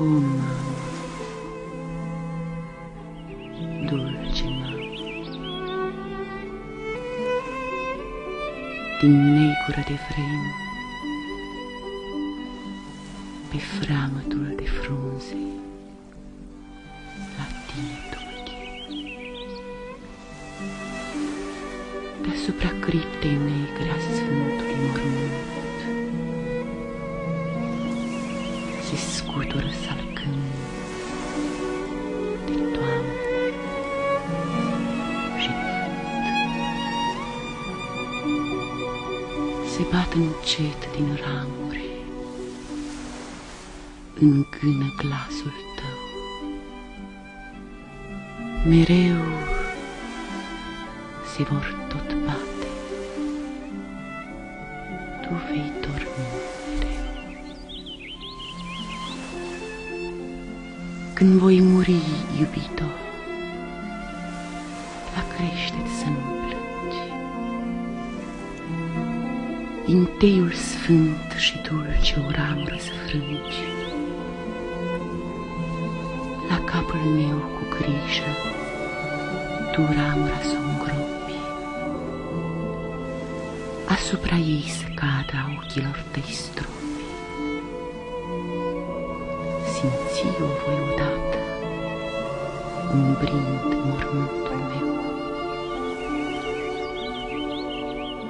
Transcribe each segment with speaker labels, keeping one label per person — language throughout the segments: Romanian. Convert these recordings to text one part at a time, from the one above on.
Speaker 1: Oh mamma, dolce mamma, di negura di freno, di framatura di fronze, lattine dolci, da sopra cripte nei grassi nudo di mormone. Se scutură salcând de toamnă și vânt. Se bat încet din ramuri, îngână glasul tău. Mereu se vor tot bate, tu vei dormi Când voi muri, iubito, la crește să nu plângi. Din teiul sfânt și dulce o ramură să frângi. La capul meu cu grijă, tu ramura să o îngropi. Asupra ei să cadă a ochilor tăi stropi. Simți o voi odată, umbrind mormântul meu.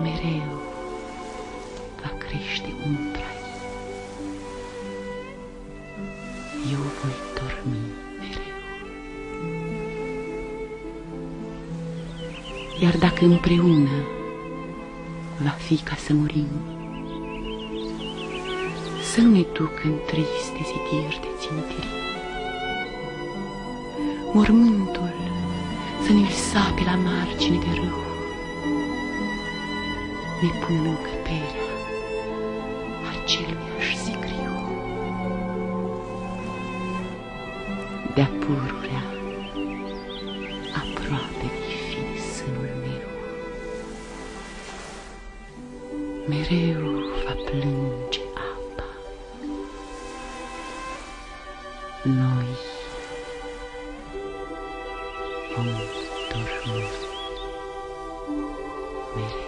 Speaker 1: Mereu va crește umbra Eu voi dormi mereu. Iar dacă împreună va fi ca să murim, să nu ne duc în triste zidiri de țintirii. Mormântul să ne-l sape la margine de râu, ne pun în încăperea aceluiași sicriu. De-a pururea aproape de fi sânul meu. Mereu va plânge Noi vom dormi mereu.